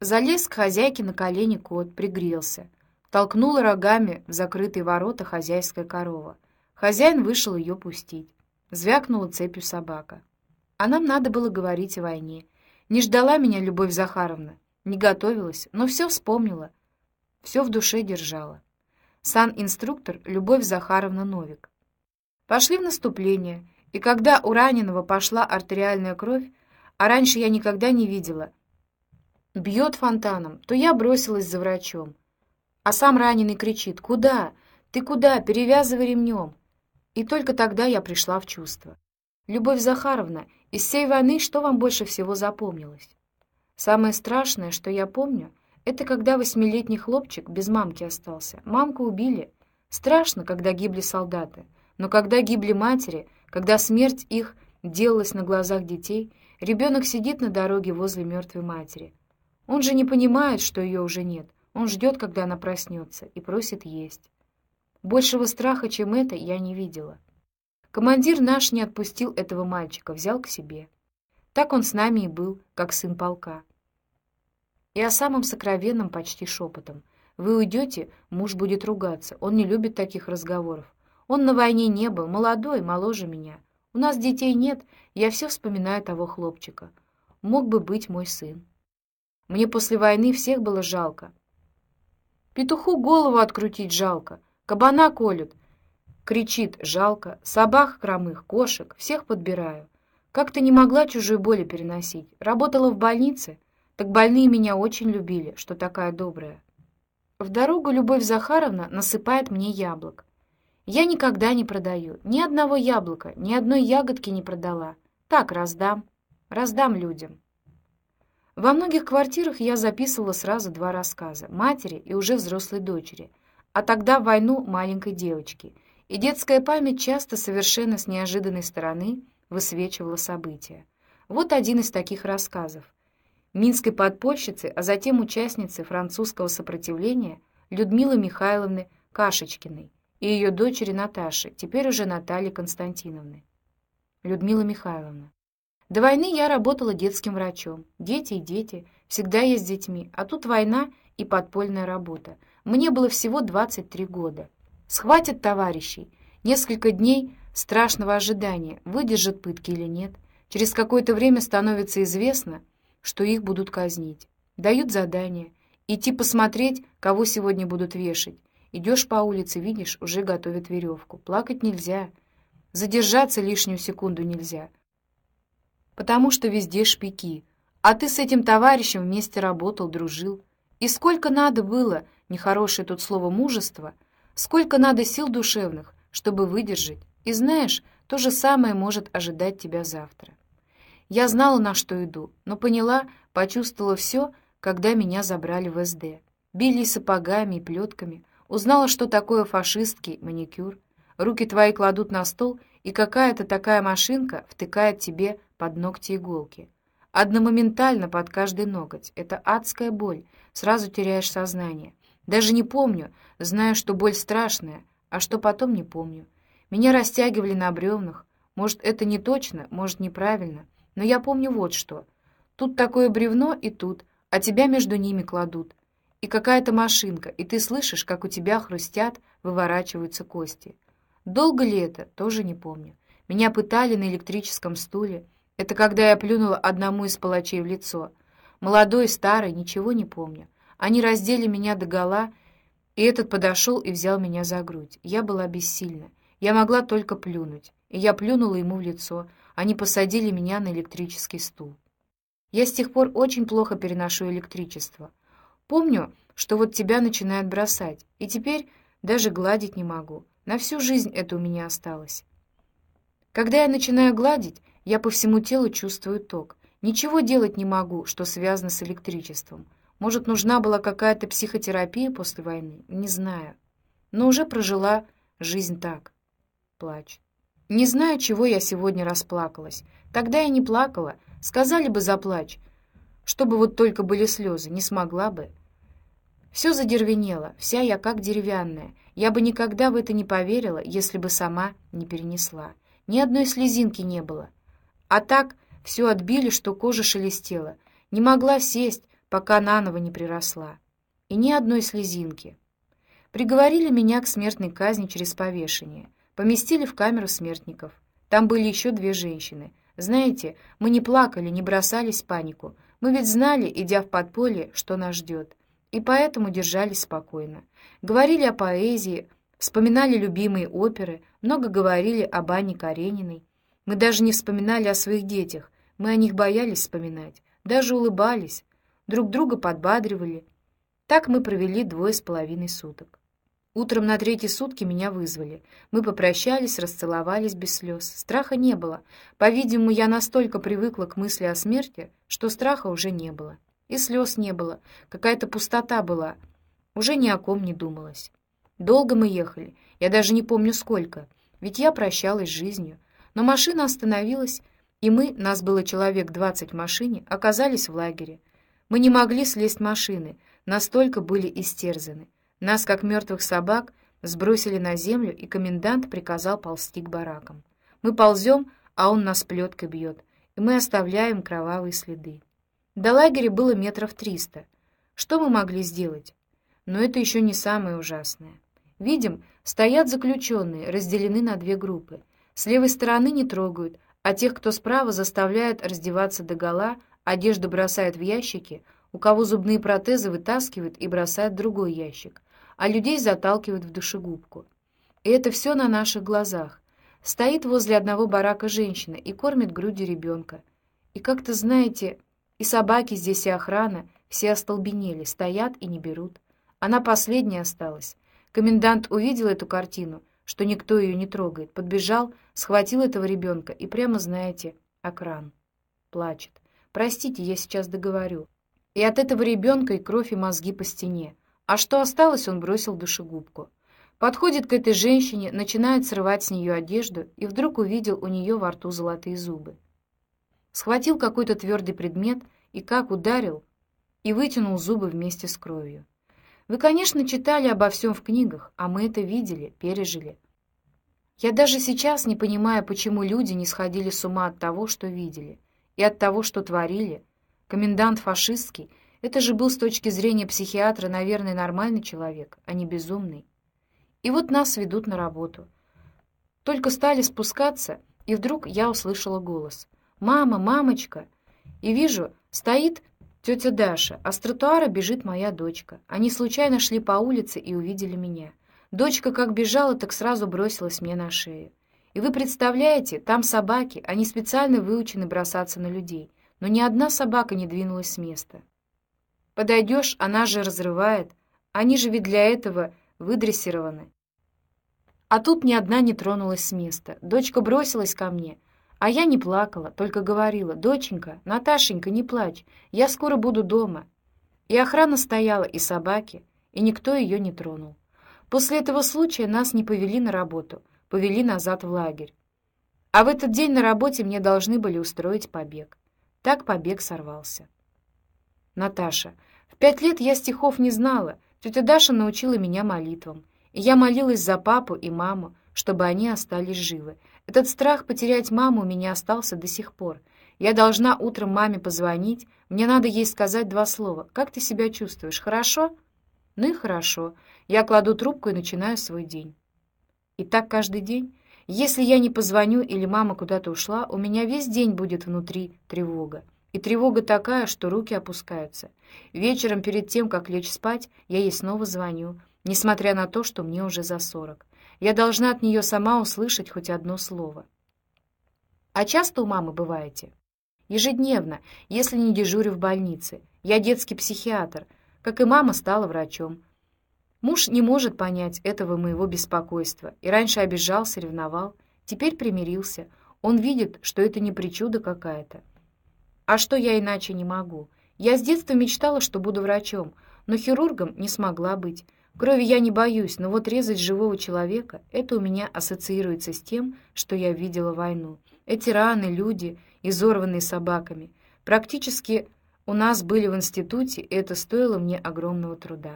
Залез к хозяйке на колени кот, пригрелся. Толкнула рогами в закрытые ворота хозяйская корова. Хозяин вышел ее пустить. Звякнула цепью собака. А нам надо было говорить о войне. Не ждала меня Любовь Захаровна, не готовилась, но все вспомнила, все в душе держала. Сан-инструктор Любовь Захаровна Новик. Пошли в наступление, и когда у раненого пошла артериальная кровь, а раньше я никогда не видела, бьет фонтаном, то я бросилась за врачом. А сам раненый кричит «Куда? Ты куда? Перевязывай ремнем!» И только тогда я пришла в чувство. «Любовь Захаровна, из всей войны что вам больше всего запомнилось?» Самое страшное, что я помню, это когда восьмилетний хлопчик без мамки остался. Мамку убили. Страшно, когда гибли солдаты. Но когда гибли матери, когда смерть их делалась на глазах детей, ребенок сидит на дороге возле мертвой матери. Он же не понимает, что ее уже нет. Он ждет, когда она проснется, и просит есть. Большего страха, чем это, я не видела. Командир наш не отпустил этого мальчика, взял к себе. Так он с нами и был, как сын полка. И о самом сокровенном почти шепотом. Вы уйдете, муж будет ругаться, он не любит таких разговоров. Он на войне не был, молодой, моложе меня. У нас детей нет, я все вспоминаю того хлопчика. Мог бы быть мой сын. Мне после войны всех было жалко. Петуху голову открутить жалко, кабана колют. Кричит жалко, собак хромых, кошек, всех подбираю. Как-то не могла чужой боли переносить. Работала в больнице, так больные меня очень любили, что такая добрая. В дорогу Любовь Захаровна насыпает мне яблок. Я никогда не продаю, ни одного яблока, ни одной ягодки не продала. Так раздам, раздам людям. Во многих квартирах я записывала сразу два рассказа матери и уже взрослой дочери, а тогда войну маленькой девочки. И детская память часто совершенно с неожиданной стороны высвечивала события. Вот один из таких рассказов. Минской подпольщицы, а затем участницы французского сопротивления Людмилы Михайловны Кашечкиной и ее дочери Наташи, теперь уже Натальи Константиновны. Людмила Михайловна. До войны я работала детским врачом. Дети и дети, всегда есть с детьми, а тут война и подпольная работа. Мне было всего 23 года. Схватят товарищей. Несколько дней страшного ожидания, выдержат пытки или нет. Через какое-то время становится известно, что их будут казнить. Дают задание. Идти посмотреть, кого сегодня будут вешать. Идешь по улице, видишь, уже готовят веревку. Плакать нельзя. Задержаться лишнюю секунду нельзя потому что везде шпики. А ты с этим товарищем вместе работал, дружил. И сколько надо было, нехорошее тут слово мужество, сколько надо сил душевных, чтобы выдержать. И знаешь, то же самое может ожидать тебя завтра. Я знала, на что иду, но поняла, почувствовала все, когда меня забрали в СД. Били сапогами и плетками, узнала, что такое фашистский маникюр. Руки твои кладут на стол, и какая-то такая машинка втыкает тебе под ногти иголки. Одномоментально под каждый ноготь. Это адская боль. Сразу теряешь сознание. Даже не помню, знаю, что боль страшная, а что потом не помню. Меня растягивали на бревнах. Может, это не точно, может, неправильно. Но я помню вот что. Тут такое бревно и тут, а тебя между ними кладут. И какая-то машинка, и ты слышишь, как у тебя хрустят, выворачиваются кости. Долго ли это, тоже не помню. Меня пытали на электрическом стуле. Это когда я плюнула одному из палачей в лицо. Молодой, старый, ничего не помню. Они раздели меня догола, и этот подошел и взял меня за грудь. Я была бессильна. Я могла только плюнуть. И я плюнула ему в лицо. Они посадили меня на электрический стул. Я с тех пор очень плохо переношу электричество. Помню, что вот тебя начинает бросать, и теперь даже гладить не могу. На всю жизнь это у меня осталось. Когда я начинаю гладить, я по всему телу чувствую ток. Ничего делать не могу, что связано с электричеством. Может, нужна была какая-то психотерапия после войны? Не знаю. Но уже прожила жизнь так. Плач. Не знаю, чего я сегодня расплакалась. Тогда я не плакала. Сказали бы заплачь. Чтобы вот только были слезы, не смогла бы. Все задервенело, вся я как деревянная. Я бы никогда в это не поверила, если бы сама не перенесла. Ни одной слезинки не было. А так все отбили, что кожа шелестела. Не могла сесть, пока наново не приросла. И ни одной слезинки. Приговорили меня к смертной казни через повешение. Поместили в камеру смертников. Там были еще две женщины. Знаете, мы не плакали, не бросались в панику. Мы ведь знали, идя в подполье, что нас ждет. И поэтому держались спокойно. Говорили о поэзии, вспоминали любимые оперы, много говорили об Анне Карениной. Мы даже не вспоминали о своих детях, мы о них боялись вспоминать, даже улыбались, друг друга подбадривали. Так мы провели двое с половиной суток. Утром на третьи сутки меня вызвали. Мы попрощались, расцеловались без слез. Страха не было. По-видимому, я настолько привыкла к мысли о смерти, что страха уже не было. И слез не было. Какая-то пустота была. Уже ни о ком не думалось. Долго мы ехали. Я даже не помню сколько. Ведь я прощалась с жизнью. Но машина остановилась, и мы, нас было человек двадцать в машине, оказались в лагере. Мы не могли слезть машины, настолько были истерзаны. Нас, как мертвых собак, сбросили на землю, и комендант приказал ползти к баракам. Мы ползем, а он нас плеткой бьет, и мы оставляем кровавые следы. До лагеря было метров триста. Что мы могли сделать? Но это еще не самое ужасное. Видим, стоят заключенные, разделены на две группы. С левой стороны не трогают, а тех, кто справа, заставляют раздеваться догола, одежду бросают в ящики, у кого зубные протезы вытаскивают и бросают в другой ящик, а людей заталкивают в душегубку. И это все на наших глазах. Стоит возле одного барака женщина и кормит грудью ребенка. И как-то, знаете, и собаки здесь, и охрана, все остолбенели, стоят и не берут. Она последняя осталась. Комендант увидел эту картину, что никто ее не трогает, подбежал, схватил этого ребенка и прямо, знаете, окран. Плачет. «Простите, я сейчас договорю». И от этого ребенка и кровь, и мозги по стене. А что осталось, он бросил душегубку. Подходит к этой женщине, начинает срывать с нее одежду и вдруг увидел у нее во рту золотые зубы. Схватил какой-то твердый предмет и как ударил, и вытянул зубы вместе с кровью. Вы, конечно, читали обо всем в книгах, а мы это видели, пережили. Я даже сейчас не понимаю, почему люди не сходили с ума от того, что видели, и от того, что творили. Комендант фашистский — это же был с точки зрения психиатра, наверное, нормальный человек, а не безумный. И вот нас ведут на работу. Только стали спускаться, и вдруг я услышала голос. «Мама, мамочка!» И вижу, стоит Тетя Даша, а с тротуара бежит моя дочка. Они случайно шли по улице и увидели меня. Дочка как бежала, так сразу бросилась мне на шею. И вы представляете, там собаки, они специально выучены бросаться на людей, но ни одна собака не двинулась с места. Подойдешь, она же разрывает, они же ведь для этого выдрессированы. А тут ни одна не тронулась с места. Дочка бросилась ко мне — а я не плакала, только говорила, «Доченька, Наташенька, не плачь, я скоро буду дома». И охрана стояла, и собаки, и никто ее не тронул. После этого случая нас не повели на работу, повели назад в лагерь. А в этот день на работе мне должны были устроить побег. Так побег сорвался. Наташа. В пять лет я стихов не знала. Тетя Даша научила меня молитвам. И я молилась за папу и маму, чтобы они остались живы. Этот страх потерять маму у меня остался до сих пор. Я должна утром маме позвонить, мне надо ей сказать два слова. «Как ты себя чувствуешь? Хорошо?» «Ну и хорошо». Я кладу трубку и начинаю свой день. И так каждый день. Если я не позвоню или мама куда-то ушла, у меня весь день будет внутри тревога. И тревога такая, что руки опускаются. Вечером перед тем, как лечь спать, я ей снова звоню, несмотря на то, что мне уже за сорок. Я должна от нее сама услышать хоть одно слово. А часто у мамы бываете? Ежедневно, если не дежурю в больнице. Я детский психиатр, как и мама стала врачом. Муж не может понять этого моего беспокойства. И раньше обижался, ревновал. Теперь примирился. Он видит, что это не причуда какая-то. А что я иначе не могу? Я с детства мечтала, что буду врачом, но хирургом не смогла быть. Крови я не боюсь, но вот резать живого человека — это у меня ассоциируется с тем, что я видела войну. Эти раны, люди, изорванные собаками. Практически у нас были в институте, и это стоило мне огромного труда.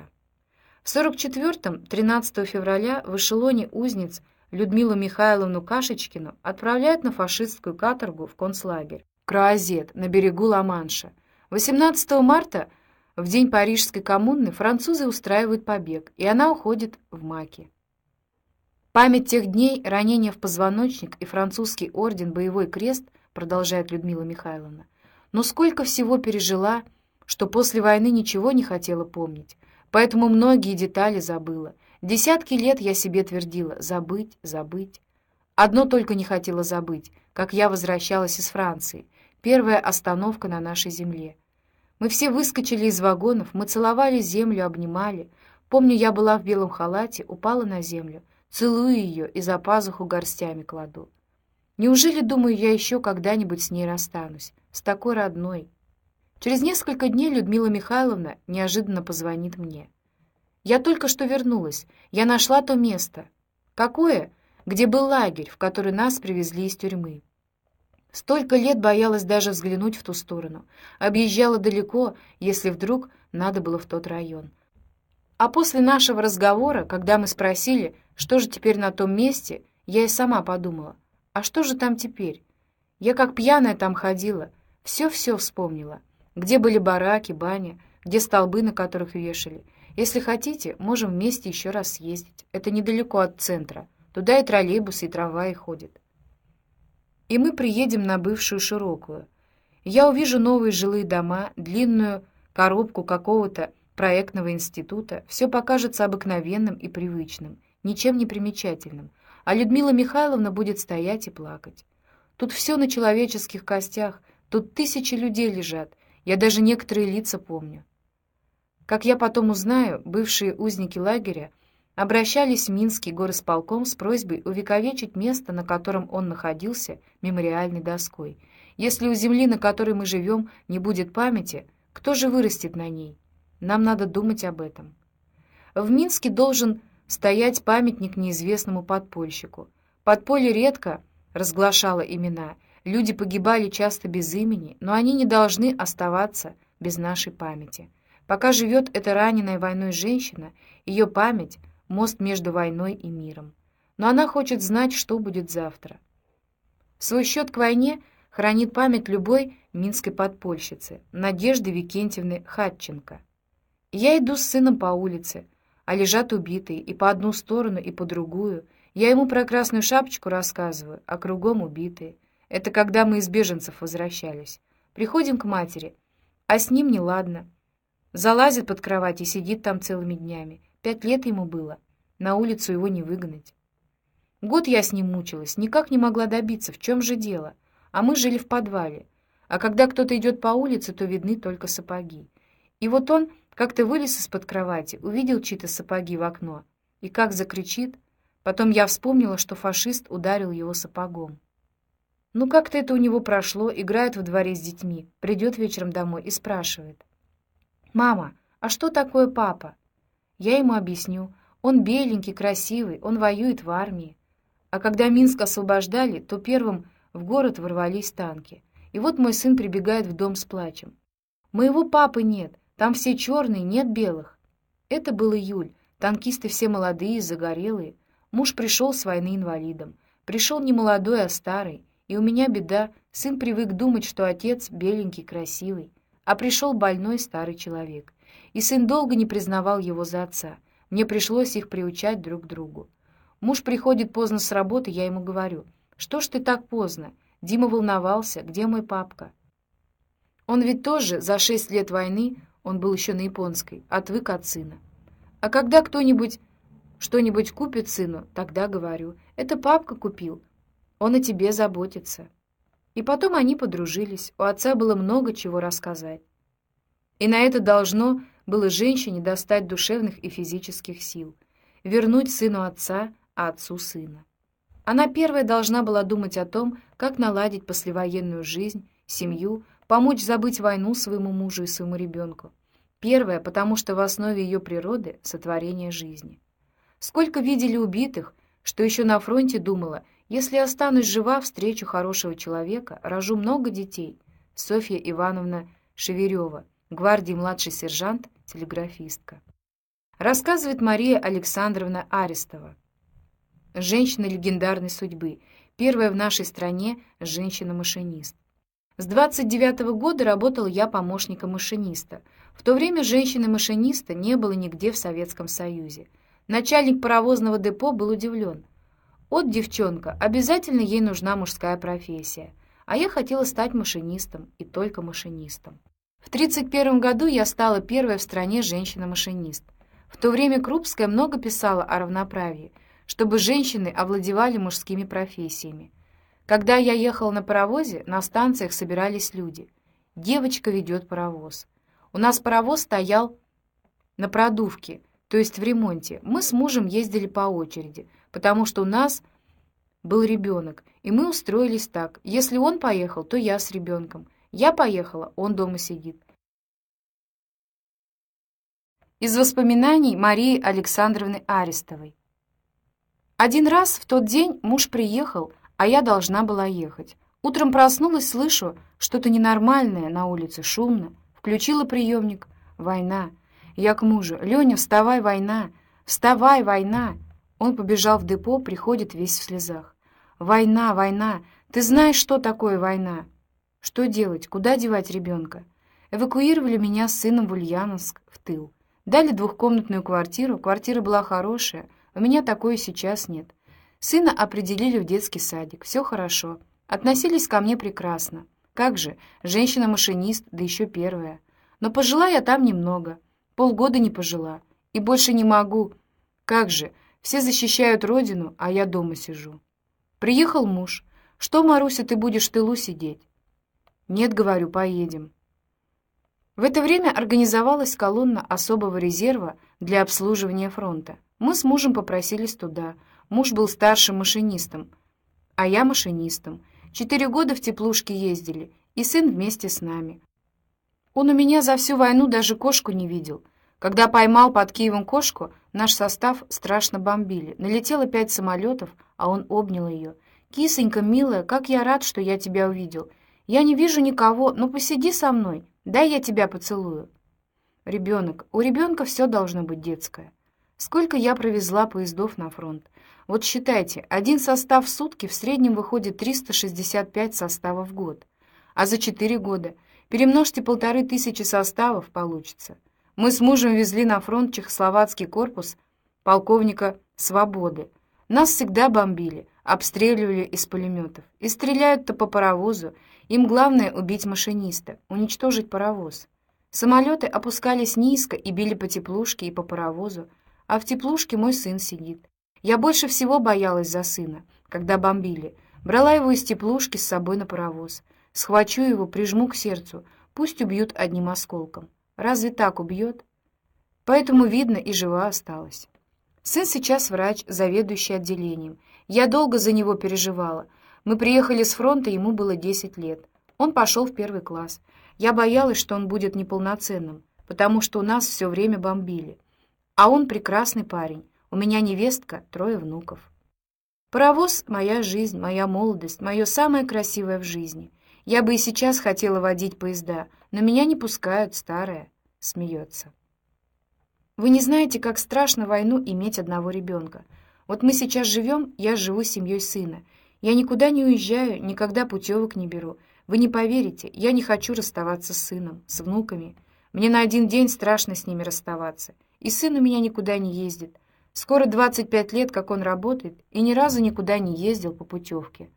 В 44-м, 13 февраля, в эшелоне узниц Людмилу Михайловну Кашечкину отправляют на фашистскую каторгу в концлагерь Круазет на берегу Ла-Манша. 18 марта В день Парижской коммуны французы устраивают побег, и она уходит в маки. Память тех дней, ранение в позвоночник и французский орден «Боевой крест», продолжает Людмила Михайловна. Но сколько всего пережила, что после войны ничего не хотела помнить, поэтому многие детали забыла. Десятки лет я себе твердила «забыть, забыть». Одно только не хотела забыть, как я возвращалась из Франции, первая остановка на нашей земле. Мы все выскочили из вагонов, мы целовали землю, обнимали. Помню, я была в белом халате, упала на землю, целую ее и за пазуху горстями кладу. Неужели, думаю, я еще когда-нибудь с ней расстанусь, с такой родной? Через несколько дней Людмила Михайловна неожиданно позвонит мне. Я только что вернулась. Я нашла то место. Какое? Где был лагерь, в который нас привезли из тюрьмы. Столько лет боялась даже взглянуть в ту сторону. Объезжала далеко, если вдруг надо было в тот район. А после нашего разговора, когда мы спросили, что же теперь на том месте, я и сама подумала, а что же там теперь? Я как пьяная там ходила, все-все вспомнила. Где были бараки, баня, где столбы, на которых вешали. Если хотите, можем вместе еще раз съездить. Это недалеко от центра. Туда и троллейбусы, и трамваи ходят. И мы приедем на бывшую широкую. Я увижу новые жилые дома, длинную коробку какого-то проектного института. Все покажется обыкновенным и привычным ничем не примечательным, а Людмила Михайловна будет стоять и плакать. Тут все на человеческих костях, тут тысячи людей лежат, я даже некоторые лица помню. Как я потом узнаю, бывшие узники лагеря обращались в Минский горосполком с просьбой увековечить место, на котором он находился, мемориальной доской. Если у земли, на которой мы живем, не будет памяти, кто же вырастет на ней? Нам надо думать об этом. В Минске должен стоять памятник неизвестному подпольщику. Подполье редко разглашало имена, люди погибали часто без имени, но они не должны оставаться без нашей памяти. Пока живет эта раненая войной женщина, ее память — мост между войной и миром. Но она хочет знать, что будет завтра. Свой счет к войне хранит память любой минской подпольщицы, Надежды Викентьевны Хатченко. Я иду с сыном по улице, а лежат убитые и по одну сторону, и по другую. Я ему про красную шапочку рассказываю, а кругом убитые. Это когда мы из беженцев возвращались. Приходим к матери, а с ним неладно. Залазит под кровать и сидит там целыми днями. Пять лет ему было. На улицу его не выгнать. Год я с ним мучилась, никак не могла добиться, в чем же дело. А мы жили в подвале. А когда кто-то идет по улице, то видны только сапоги. И вот он как-то вылез из-под кровати, увидел чьи-то сапоги в окно и как закричит. Потом я вспомнила, что фашист ударил его сапогом. Ну как-то это у него прошло, играет во дворе с детьми, придет вечером домой и спрашивает. «Мама, а что такое папа?» Я ему объясню. Он беленький, красивый, он воюет в армии. А когда Минск освобождали, то первым в город ворвались танки. И вот мой сын прибегает в дом с плачем. «Моего папы нет, там все черные, нет белых. Это был июль. Танкисты все молодые, загорелые. Муж пришел с войны инвалидом. Пришел не молодой, а старый. И у меня беда. Сын привык думать, что отец беленький, красивый. А пришел больной старый человек. И сын долго не признавал его за отца. Мне пришлось их приучать друг к другу. Муж приходит поздно с работы, я ему говорю. «Что ж ты так поздно?» Дима волновался. «Где мой папка?» Он ведь тоже за шесть лет войны он был еще на японской, отвык от сына. А когда кто-нибудь что-нибудь купит сыну, тогда говорю, это папка купил, он о тебе заботится. И потом они подружились, у отца было много чего рассказать. И на это должно было женщине достать душевных и физических сил, вернуть сыну отца, а отцу сына. Она первая должна была думать о том, как наладить послевоенную жизнь, семью, помочь забыть войну своему мужу и своему ребенку. Первое, потому что в основе ее природы — сотворение жизни. Сколько видели убитых, что еще на фронте думала, если останусь жива, встречу хорошего человека, рожу много детей. Софья Ивановна Шеверева, гвардии младший сержант, телеграфистка. Рассказывает Мария Александровна Арестова. Женщина легендарной судьбы, первая в нашей стране женщина-машинист. С 29 -го года работал я помощником машиниста. В то время женщины-машиниста не было нигде в Советском Союзе. Начальник паровозного депо был удивлен. «От девчонка, обязательно ей нужна мужская профессия. А я хотела стать машинистом, и только машинистом». В 1931 году я стала первой в стране женщина-машинист. В то время Крупская много писала о равноправии, чтобы женщины овладевали мужскими профессиями. Когда я ехала на паровозе, на станциях собирались люди. Девочка ведет паровоз. У нас паровоз стоял на продувке, то есть в ремонте. Мы с мужем ездили по очереди, потому что у нас был ребенок, и мы устроились так. Если он поехал, то я с ребенком. Я поехала, он дома сидит. Из воспоминаний Марии Александровны Арестовой. Один раз в тот день муж приехал, а я должна была ехать. Утром проснулась, слышу, что-то ненормальное на улице, шумно. Включила приемник. Война. Я к мужу. «Леня, вставай, война! Вставай, война!» Он побежал в депо, приходит весь в слезах. «Война, война! Ты знаешь, что такое война?» «Что делать? Куда девать ребенка?» Эвакуировали меня с сыном в Ульяновск, в тыл. Дали двухкомнатную квартиру. Квартира была хорошая. У меня такой сейчас нет. Сына определили в детский садик. Все хорошо. Относились ко мне прекрасно. Как же, женщина-машинист, да еще первая. Но пожила я там немного. Полгода не пожила. И больше не могу. Как же, все защищают родину, а я дома сижу. Приехал муж. Что, Маруся, ты будешь в тылу сидеть? Нет, говорю, поедем. В это время организовалась колонна особого резерва для обслуживания фронта. Мы с мужем попросились туда — Муж был старшим машинистом, а я машинистом. Четыре года в теплушке ездили, и сын вместе с нами. Он у меня за всю войну даже кошку не видел. Когда поймал под Киевом кошку, наш состав страшно бомбили. Налетело пять самолетов, а он обнял ее. «Кисонька, милая, как я рад, что я тебя увидел. Я не вижу никого, но посиди со мной, дай я тебя поцелую». Ребенок. У ребенка все должно быть детское. Сколько я провезла поездов на фронт. Вот считайте, один состав в сутки в среднем выходит 365 составов в год. А за 4 года перемножьте полторы тысячи составов, получится. Мы с мужем везли на фронт чехословацкий корпус полковника Свободы. Нас всегда бомбили, обстреливали из пулеметов. И стреляют-то по паровозу. Им главное убить машиниста, уничтожить паровоз. Самолеты опускались низко и били по теплушке и по паровозу, а в теплушке мой сын сидит. Я больше всего боялась за сына, когда бомбили. Брала его из теплушки с собой на паровоз. Схвачу его, прижму к сердцу. Пусть убьют одним осколком. Разве так убьет? Поэтому, видно, и жива осталась. Сын сейчас врач, заведующий отделением. Я долго за него переживала. Мы приехали с фронта, ему было 10 лет. Он пошел в первый класс. Я боялась, что он будет неполноценным, потому что у нас все время бомбили. А он прекрасный парень. У меня невестка, трое внуков. Паровоз — моя жизнь, моя молодость, мое самое красивое в жизни. Я бы и сейчас хотела водить поезда, но меня не пускают, старая. Смеется. Вы не знаете, как страшно войну иметь одного ребенка. Вот мы сейчас живем, я живу с семьей сына. Я никуда не уезжаю, никогда путевок не беру. Вы не поверите, я не хочу расставаться с сыном, с внуками. Мне на один день страшно с ними расставаться. И сын у меня никуда не ездит. Скоро 25 лет, как он работает, и ни разу никуда не ездил по путевке.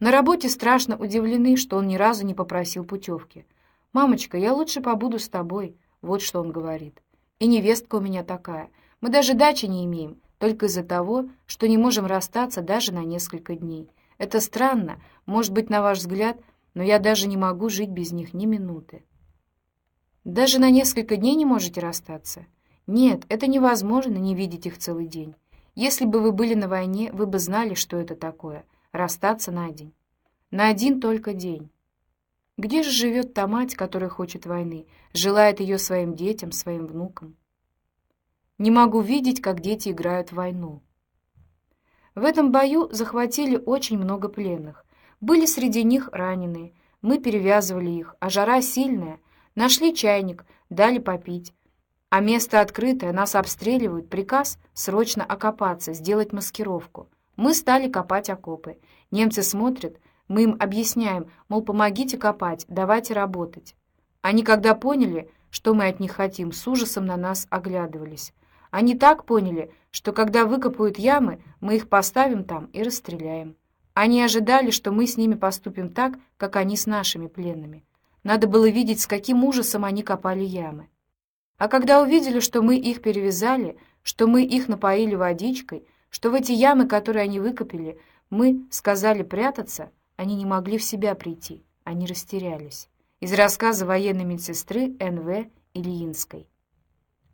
На работе страшно удивлены, что он ни разу не попросил путевки. «Мамочка, я лучше побуду с тобой», — вот что он говорит. «И невестка у меня такая. Мы даже дачи не имеем, только из-за того, что не можем расстаться даже на несколько дней. Это странно, может быть, на ваш взгляд, но я даже не могу жить без них ни минуты». «Даже на несколько дней не можете расстаться?» Нет, это невозможно не видеть их целый день. Если бы вы были на войне, вы бы знали, что это такое — расстаться на день. На один только день. Где же живет та мать, которая хочет войны, желает ее своим детям, своим внукам? Не могу видеть, как дети играют в войну. В этом бою захватили очень много пленных. Были среди них раненые. Мы перевязывали их, а жара сильная. Нашли чайник, дали попить. А место открытое, нас обстреливают. Приказ срочно окопаться, сделать маскировку. Мы стали копать окопы. Немцы смотрят, Мы им объясняем, мол, помогите копать, давайте работать. Они, когда поняли, что мы от них хотим, с ужасом на нас оглядывались. Они так поняли, что когда выкопают ямы, мы их поставим там и расстреляем. Они ожидали, что мы с ними поступим так, как они с нашими пленными. Надо было видеть, с каким ужасом они копали ямы. А когда увидели, что мы их перевязали, что мы их напоили водичкой, что в эти ямы, которые они выкопали, мы сказали прятаться, они не могли в себя прийти, они растерялись. Из рассказа военной медсестры Н.В. Ильинской.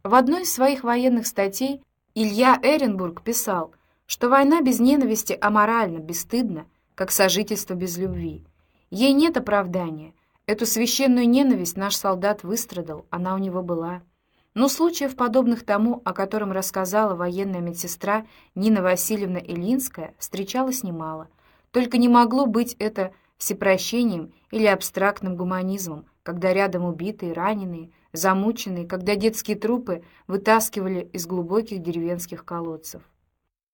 В одной из своих военных статей Илья Эренбург писал, что война без ненависти аморальна, бесстыдна, как сожительство без любви. Ей нет оправдания. Эту священную ненависть наш солдат выстрадал, она у него была. Но случаев, подобных тому, о котором рассказала военная медсестра Нина Васильевна Илинская, встречалось немало. Только не могло быть это всепрощением или абстрактным гуманизмом, когда рядом убитые, раненые, замученные, когда детские трупы вытаскивали из глубоких деревенских колодцев.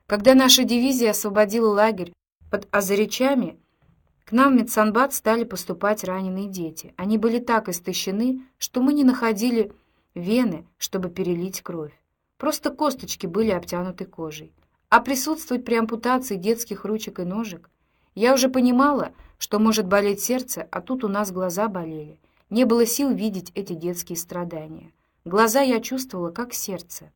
Когда наша дивизия освободила лагерь под Азаричами, к нам в медсанбат стали поступать раненые дети. Они были так истощены, что мы не находили вены, чтобы перелить кровь. Просто косточки были обтянуты кожей. А присутствовать при ампутации детских ручек и ножек я уже понимала, что может болеть сердце, а тут у нас глаза болели. Не было сил видеть эти детские страдания. Глаза я чувствовала, как сердце.